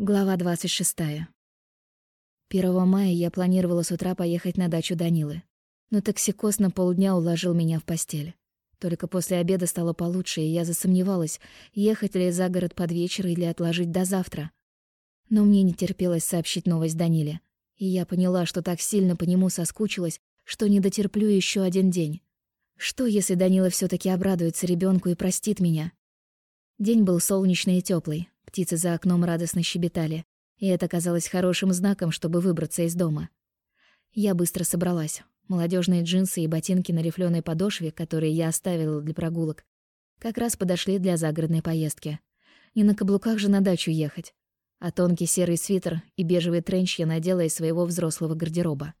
Глава 26. 1 мая я планировала с утра поехать на дачу Данилы. Но токсикоз на полдня уложил меня в постель. Только после обеда стало получше, и я засомневалась, ехать ли за город под вечер или отложить до завтра. Но мне не терпелось сообщить новость Даниле. И я поняла, что так сильно по нему соскучилась, что не дотерплю еще один день. Что, если Данила все таки обрадуется ребенку и простит меня? День был солнечный и теплый, Птицы за окном радостно щебетали, и это казалось хорошим знаком, чтобы выбраться из дома. Я быстро собралась. Молодежные джинсы и ботинки на рифлёной подошве, которые я оставила для прогулок, как раз подошли для загородной поездки. Не на каблуках же на дачу ехать. А тонкий серый свитер и бежевый тренч я надела из своего взрослого гардероба.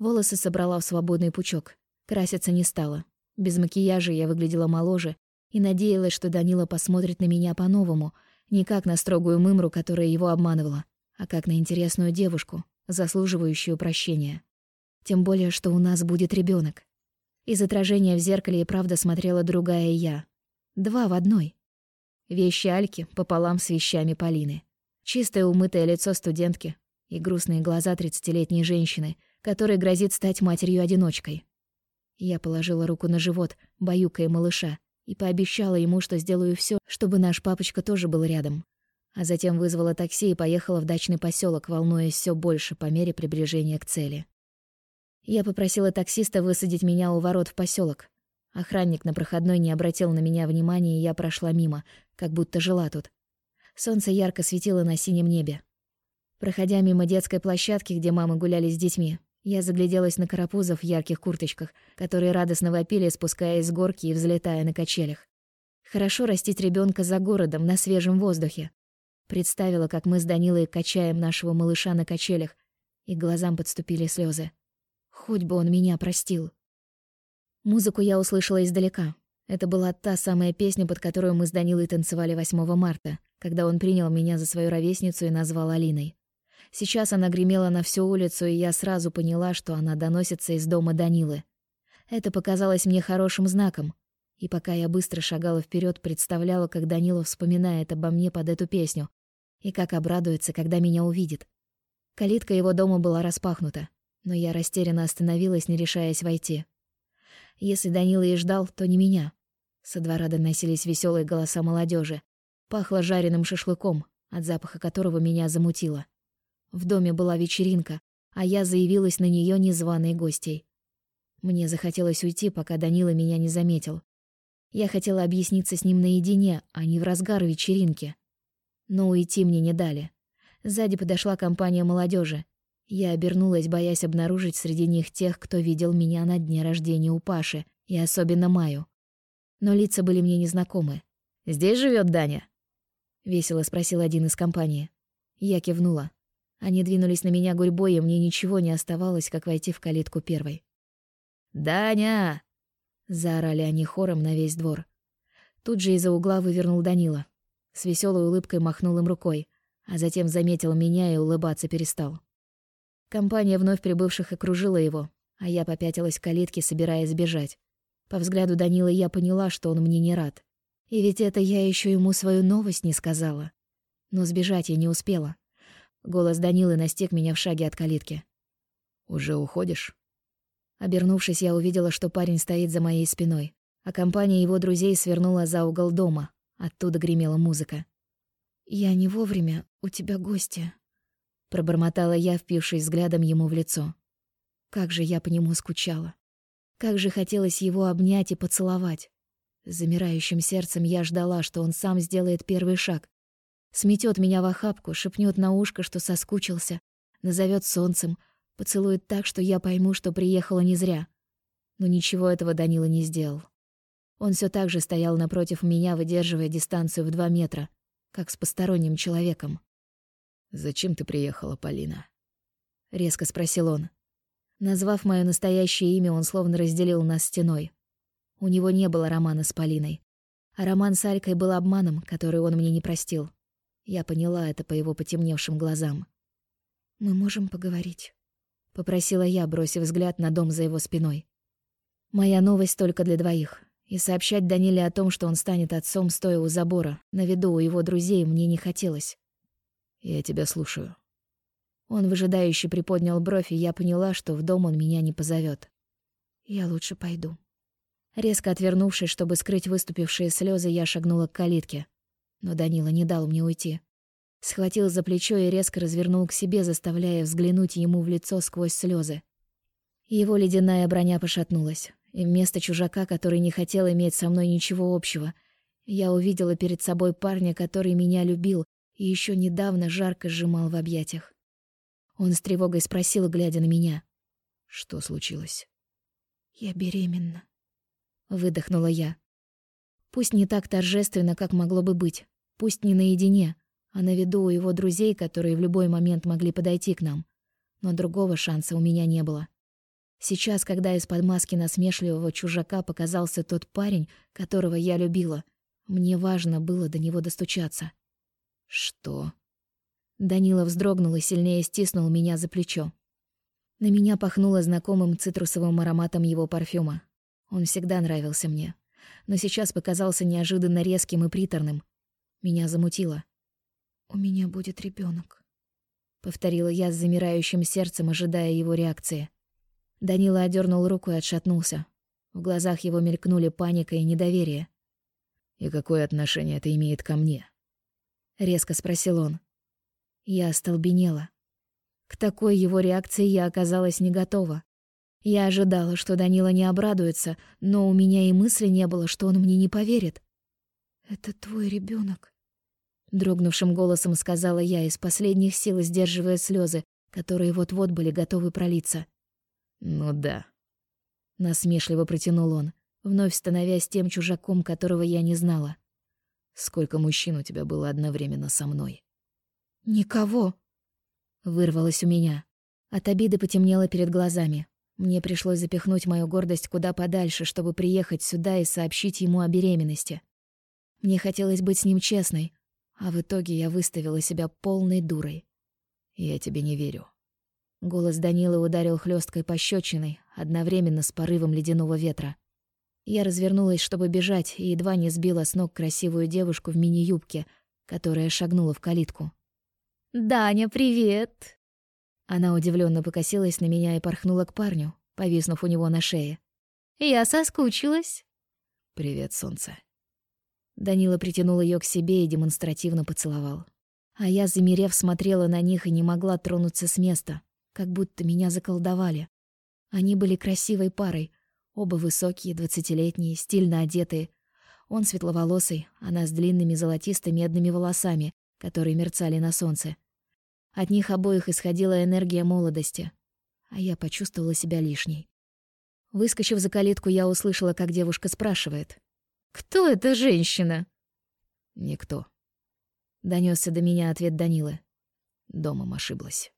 Волосы собрала в свободный пучок. Краситься не стала. Без макияжа я выглядела моложе и надеялась, что Данила посмотрит на меня по-новому — не как на строгую мымру, которая его обманывала, а как на интересную девушку, заслуживающую прощения. Тем более, что у нас будет ребенок. Из отражения в зеркале и правда смотрела другая я. Два в одной. Вещи Альки пополам с вещами Полины. Чистое умытое лицо студентки и грустные глаза тридцатилетней женщины, которой грозит стать матерью-одиночкой. Я положила руку на живот, баюкая малыша, и пообещала ему, что сделаю все, чтобы наш папочка тоже был рядом. А затем вызвала такси и поехала в дачный поселок, волнуясь все больше по мере приближения к цели. Я попросила таксиста высадить меня у ворот в поселок. Охранник на проходной не обратил на меня внимания, и я прошла мимо, как будто жила тут. Солнце ярко светило на синем небе. Проходя мимо детской площадки, где мамы гуляли с детьми, я загляделась на карапузов в ярких курточках, которые радостно вопили, спускаясь с горки и взлетая на качелях. Хорошо растить ребенка за городом, на свежем воздухе. Представила, как мы с Данилой качаем нашего малыша на качелях, и глазам подступили слезы. Хоть бы он меня простил. Музыку я услышала издалека. Это была та самая песня, под которую мы с Данилой танцевали 8 марта, когда он принял меня за свою ровесницу и назвал Алиной. Сейчас она гремела на всю улицу, и я сразу поняла, что она доносится из дома Данилы. Это показалось мне хорошим знаком. И пока я быстро шагала вперед, представляла, как Данила вспоминает обо мне под эту песню, и как обрадуется, когда меня увидит. Калитка его дома была распахнута, но я растерянно остановилась, не решаясь войти. Если Данила и ждал, то не меня. Со двора доносились веселые голоса молодежи. Пахло жареным шашлыком, от запаха которого меня замутило. В доме была вечеринка, а я заявилась на нее незваной гостьей. Мне захотелось уйти, пока Данила меня не заметил. Я хотела объясниться с ним наедине, а не в разгар вечеринки. Но уйти мне не дали. Сзади подошла компания молодежи. Я обернулась, боясь обнаружить среди них тех, кто видел меня на дне рождения у Паши, и особенно Маю. Но лица были мне незнакомы. «Здесь живет Даня?» — весело спросил один из компании. Я кивнула. Они двинулись на меня гурьбой, и мне ничего не оставалось, как войти в калитку первой. «Даня!» — заорали они хором на весь двор. Тут же из-за угла вывернул Данила. С веселой улыбкой махнул им рукой, а затем заметил меня и улыбаться перестал. Компания вновь прибывших окружила его, а я попятилась к калитке, собираясь сбежать. По взгляду Данила я поняла, что он мне не рад. И ведь это я еще ему свою новость не сказала. Но сбежать я не успела. Голос Данилы настиг меня в шаге от калитки. «Уже уходишь?» Обернувшись, я увидела, что парень стоит за моей спиной, а компания его друзей свернула за угол дома. Оттуда гремела музыка. «Я не вовремя, у тебя гости», — пробормотала я, впившись взглядом ему в лицо. Как же я по нему скучала. Как же хотелось его обнять и поцеловать. С замирающим сердцем я ждала, что он сам сделает первый шаг, Сметет меня в охапку, шепнет на ушко, что соскучился, назовет солнцем, поцелует так, что я пойму, что приехала не зря. Но ничего этого Данила не сделал. Он все так же стоял напротив меня, выдерживая дистанцию в два метра, как с посторонним человеком. «Зачем ты приехала, Полина?» — резко спросил он. Назвав мое настоящее имя, он словно разделил нас стеной. У него не было романа с Полиной. А роман с Алькой был обманом, который он мне не простил. Я поняла это по его потемневшим глазам. «Мы можем поговорить?» — попросила я, бросив взгляд на дом за его спиной. Моя новость только для двоих. И сообщать Даниле о том, что он станет отцом, стоя у забора, на виду у его друзей, мне не хотелось. Я тебя слушаю. Он выжидающе приподнял бровь, и я поняла, что в дом он меня не позовет. Я лучше пойду. Резко отвернувшись, чтобы скрыть выступившие слезы, я шагнула к калитке. Но Данила не дал мне уйти. Схватил за плечо и резко развернул к себе, заставляя взглянуть ему в лицо сквозь слезы. Его ледяная броня пошатнулась, и вместо чужака, который не хотел иметь со мной ничего общего, я увидела перед собой парня, который меня любил и еще недавно жарко сжимал в объятиях. Он с тревогой спросил, глядя на меня. «Что случилось?» «Я беременна», — выдохнула я. Пусть не так торжественно, как могло бы быть, пусть не наедине, а на виду у его друзей, которые в любой момент могли подойти к нам. Но другого шанса у меня не было. Сейчас, когда из-под маски насмешливого чужака показался тот парень, которого я любила, мне важно было до него достучаться. «Что?» Данила вздрогнул и сильнее стиснул меня за плечо. На меня пахнуло знакомым цитрусовым ароматом его парфюма. Он всегда нравился мне, но сейчас показался неожиданно резким и приторным. Меня замутило. «У меня будет ребенок, повторила я с замирающим сердцем, ожидая его реакции. Данила одернул руку и отшатнулся. В глазах его мелькнули паника и недоверие. «И какое отношение это имеет ко мне?» — резко спросил он. Я остолбенела. К такой его реакции я оказалась не готова. Я ожидала, что Данила не обрадуется, но у меня и мысли не было, что он мне не поверит. «Это твой ребенок, дрогнувшим голосом сказала я из последних сил, сдерживая слезы, которые вот-вот были готовы пролиться. «Ну да». Насмешливо протянул он, вновь становясь тем чужаком, которого я не знала. «Сколько мужчин у тебя было одновременно со мной?» «Никого!» Вырвалось у меня. От обиды потемнело перед глазами. Мне пришлось запихнуть мою гордость куда подальше, чтобы приехать сюда и сообщить ему о беременности. Мне хотелось быть с ним честной, а в итоге я выставила себя полной дурой. «Я тебе не верю», Голос Данилы ударил хлесткой пощечиной, одновременно с порывом ледяного ветра. Я развернулась, чтобы бежать, и едва не сбила с ног красивую девушку в мини-юбке, которая шагнула в калитку. «Даня, привет!» Она удивленно покосилась на меня и порхнула к парню, повиснув у него на шее. «Я соскучилась». «Привет, солнце». Данила притянул ее к себе и демонстративно поцеловал. А я, замерев, смотрела на них и не могла тронуться с места как будто меня заколдовали. Они были красивой парой, оба высокие, двадцатилетние, стильно одетые. Он светловолосый, она с длинными золотисто-медными волосами, которые мерцали на солнце. От них обоих исходила энергия молодости, а я почувствовала себя лишней. Выскочив за калитку, я услышала, как девушка спрашивает. «Кто эта женщина?» «Никто», — донесся до меня ответ Данилы. Домом ошиблась.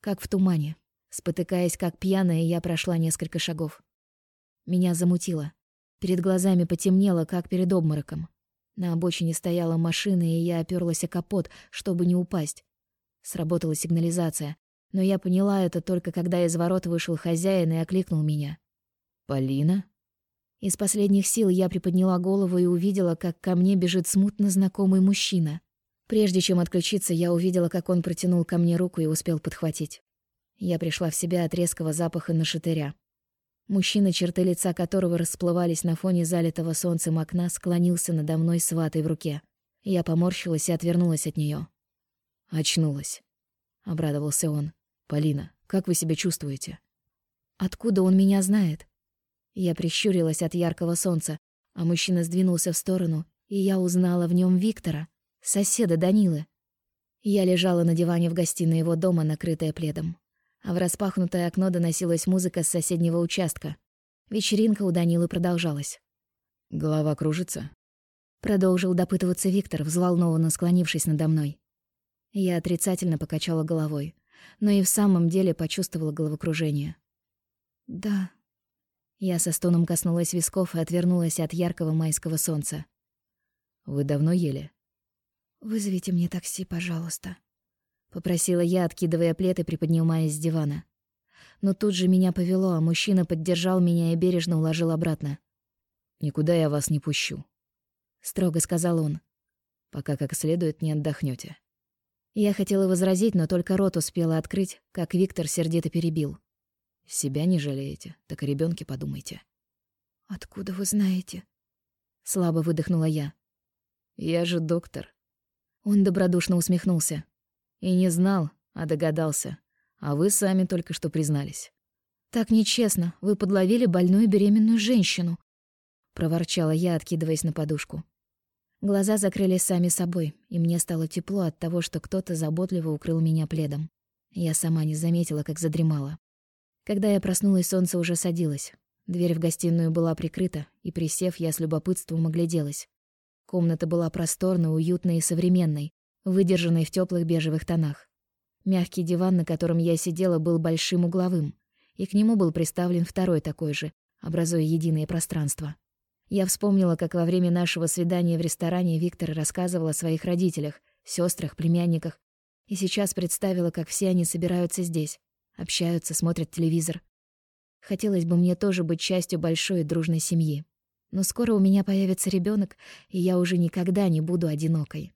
Как в тумане. Спотыкаясь, как пьяная, я прошла несколько шагов. Меня замутило. Перед глазами потемнело, как перед обмороком. На обочине стояла машина, и я оперлась о капот, чтобы не упасть. Сработала сигнализация, но я поняла это только когда из ворот вышел хозяин и окликнул меня. «Полина?» Из последних сил я приподняла голову и увидела, как ко мне бежит смутно знакомый мужчина. Прежде чем отключиться, я увидела, как он протянул ко мне руку и успел подхватить. Я пришла в себя от резкого запаха нашатыря. Мужчина, черты лица которого расплывались на фоне залитого солнцем окна, склонился надо мной с ватой в руке. Я поморщилась и отвернулась от нее. «Очнулась», — обрадовался он. «Полина, как вы себя чувствуете?» «Откуда он меня знает?» Я прищурилась от яркого солнца, а мужчина сдвинулся в сторону, и я узнала в нем Виктора соседа Данилы. Я лежала на диване в гостиной его дома, накрытая пледом. А в распахнутое окно доносилась музыка с соседнего участка. Вечеринка у Данилы продолжалась. «Голова кружится?» Продолжил допытываться Виктор, взволнованно склонившись надо мной. Я отрицательно покачала головой, но и в самом деле почувствовала головокружение. «Да». Я со стоном коснулась висков и отвернулась от яркого майского солнца. «Вы давно ели?» «Вызовите мне такси, пожалуйста», — попросила я, откидывая плед и приподнимаясь с дивана. Но тут же меня повело, а мужчина поддержал меня и бережно уложил обратно. «Никуда я вас не пущу», — строго сказал он. «Пока как следует не отдохнёте». Я хотела возразить, но только рот успела открыть, как Виктор сердито перебил. «Себя не жалеете, так о ребенке подумайте». «Откуда вы знаете?» Слабо выдохнула я. «Я же доктор». Он добродушно усмехнулся. «И не знал, а догадался. А вы сами только что признались». «Так нечестно. Вы подловили больную беременную женщину», — проворчала я, откидываясь на подушку. Глаза закрылись сами собой, и мне стало тепло от того, что кто-то заботливо укрыл меня пледом. Я сама не заметила, как задремала. Когда я проснулась, солнце уже садилось. Дверь в гостиную была прикрыта, и, присев, я с любопытством огляделась. Комната была просторной, уютной и современной, выдержанной в теплых бежевых тонах. Мягкий диван, на котором я сидела, был большим угловым, и к нему был приставлен второй такой же, образуя единое пространство. Я вспомнила, как во время нашего свидания в ресторане Виктор рассказывал о своих родителях, сестрах, племянниках, и сейчас представила, как все они собираются здесь, общаются, смотрят телевизор. Хотелось бы мне тоже быть частью большой и дружной семьи. Но скоро у меня появится ребенок, и я уже никогда не буду одинокой.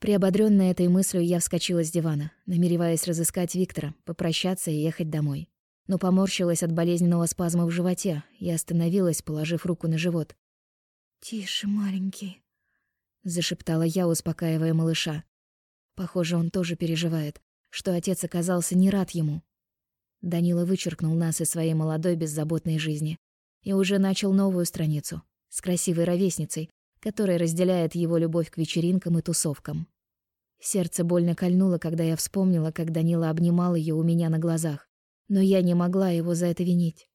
Приободрённая этой мыслью, я вскочила с дивана, намереваясь разыскать Виктора, попрощаться и ехать домой но поморщилась от болезненного спазма в животе и остановилась, положив руку на живот. «Тише, маленький», — зашептала я, успокаивая малыша. Похоже, он тоже переживает, что отец оказался не рад ему. Данила вычеркнул нас из своей молодой беззаботной жизни и уже начал новую страницу с красивой ровесницей, которая разделяет его любовь к вечеринкам и тусовкам. Сердце больно кольнуло, когда я вспомнила, как Данила обнимал ее у меня на глазах. Но я не могла его за это винить.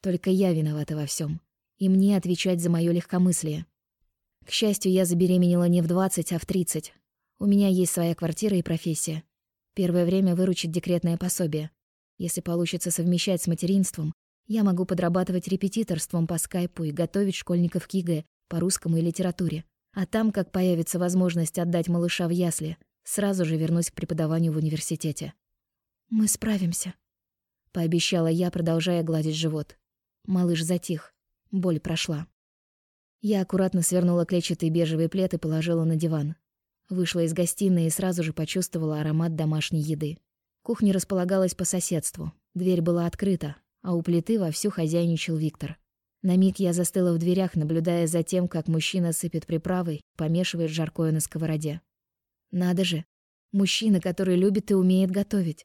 Только я виновата во всем, и мне отвечать за мое легкомыслие. К счастью, я забеременела не в 20, а в 30. У меня есть своя квартира и профессия. Первое время выручит декретное пособие. Если получится совмещать с материнством, я могу подрабатывать репетиторством по скайпу и готовить школьников к ЕГЭ по русскому и литературе. А там, как появится возможность отдать малыша в ясли, сразу же вернусь к преподаванию в университете. Мы справимся, пообещала я, продолжая гладить живот. Малыш затих. Боль прошла. Я аккуратно свернула клетчатый бежевый плед и положила на диван. Вышла из гостиной и сразу же почувствовала аромат домашней еды. Кухня располагалась по соседству. Дверь была открыта, а у плиты вовсю хозяйничал Виктор. На миг я застыла в дверях, наблюдая за тем, как мужчина сыпет приправой, помешивает жаркое на сковороде. Надо же, мужчина, который любит и умеет готовить.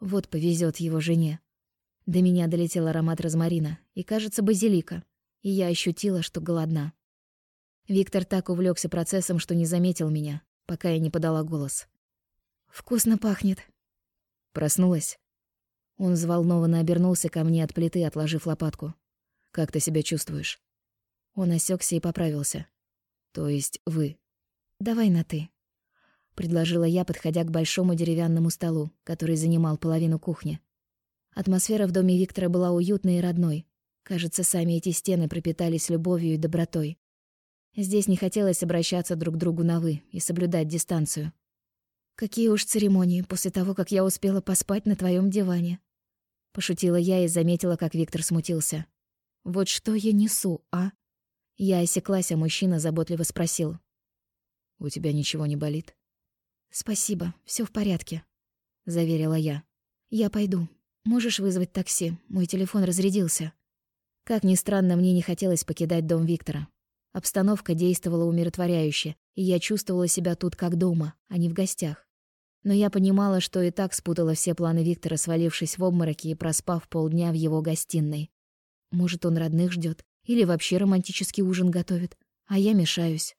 Вот повезет его жене. До меня долетел аромат розмарина и, кажется, базилика, и я ощутила, что голодна. Виктор так увлекся процессом, что не заметил меня, пока я не подала голос. «Вкусно пахнет». Проснулась. Он взволнованно обернулся ко мне от плиты, отложив лопатку. «Как ты себя чувствуешь?» Он осекся и поправился. «То есть вы?» «Давай на «ты». — предложила я, подходя к большому деревянному столу, который занимал половину кухни. Атмосфера в доме Виктора была уютной и родной. Кажется, сами эти стены пропитались любовью и добротой. Здесь не хотелось обращаться друг к другу на «вы» и соблюдать дистанцию. «Какие уж церемонии после того, как я успела поспать на твоем диване?» Пошутила я и заметила, как Виктор смутился. «Вот что я несу, а?» Я осеклась, а мужчина заботливо спросил. «У тебя ничего не болит?» «Спасибо, все в порядке», — заверила я. «Я пойду. Можешь вызвать такси? Мой телефон разрядился». Как ни странно, мне не хотелось покидать дом Виктора. Обстановка действовала умиротворяюще, и я чувствовала себя тут как дома, а не в гостях. Но я понимала, что и так спутала все планы Виктора, свалившись в обмороки и проспав полдня в его гостиной. Может, он родных ждет или вообще романтический ужин готовит, а я мешаюсь.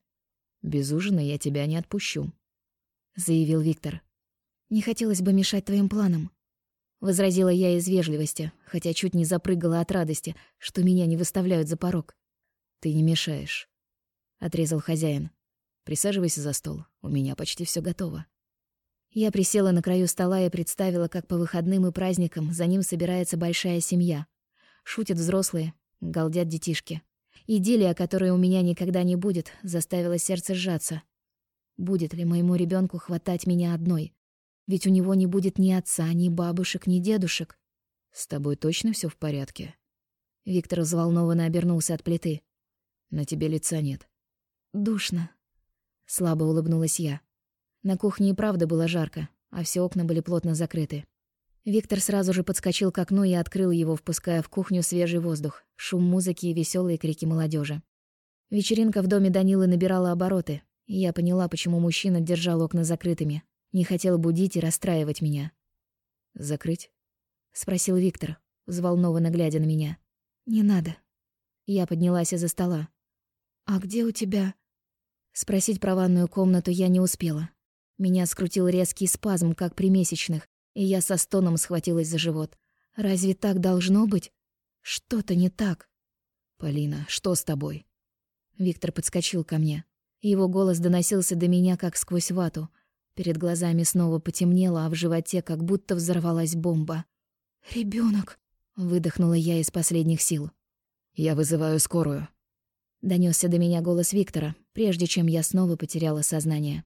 «Без ужина я тебя не отпущу», — заявил Виктор. «Не хотелось бы мешать твоим планам», — возразила я из вежливости, хотя чуть не запрыгала от радости, что меня не выставляют за порог. «Ты не мешаешь», — отрезал хозяин. «Присаживайся за стол, у меня почти все готово». Я присела на краю стола и представила, как по выходным и праздникам за ним собирается большая семья. Шутят взрослые, галдят детишки. Идиллия, которой у меня никогда не будет, заставила сердце сжаться. Будет ли моему ребенку хватать меня одной? Ведь у него не будет ни отца, ни бабушек, ни дедушек. С тобой точно все в порядке? Виктор взволнованно обернулся от плиты. На тебе лица нет. Душно. Слабо улыбнулась я. На кухне и правда было жарко, а все окна были плотно закрыты. Виктор сразу же подскочил к окну и открыл его, впуская в кухню свежий воздух, шум музыки и веселые крики молодежи. Вечеринка в доме Данилы набирала обороты, и я поняла, почему мужчина держал окна закрытыми. Не хотел будить и расстраивать меня. «Закрыть?» — спросил Виктор, взволнованно глядя на меня. «Не надо». Я поднялась из-за стола. «А где у тебя...» Спросить про ванную комнату я не успела. Меня скрутил резкий спазм, как при месячных, и я со стоном схватилась за живот. «Разве так должно быть? Что-то не так». «Полина, что с тобой?» Виктор подскочил ко мне. Его голос доносился до меня, как сквозь вату. Перед глазами снова потемнело, а в животе как будто взорвалась бомба. «Ребёнок!» — выдохнула я из последних сил. «Я вызываю скорую». Донёсся до меня голос Виктора, прежде чем я снова потеряла сознание.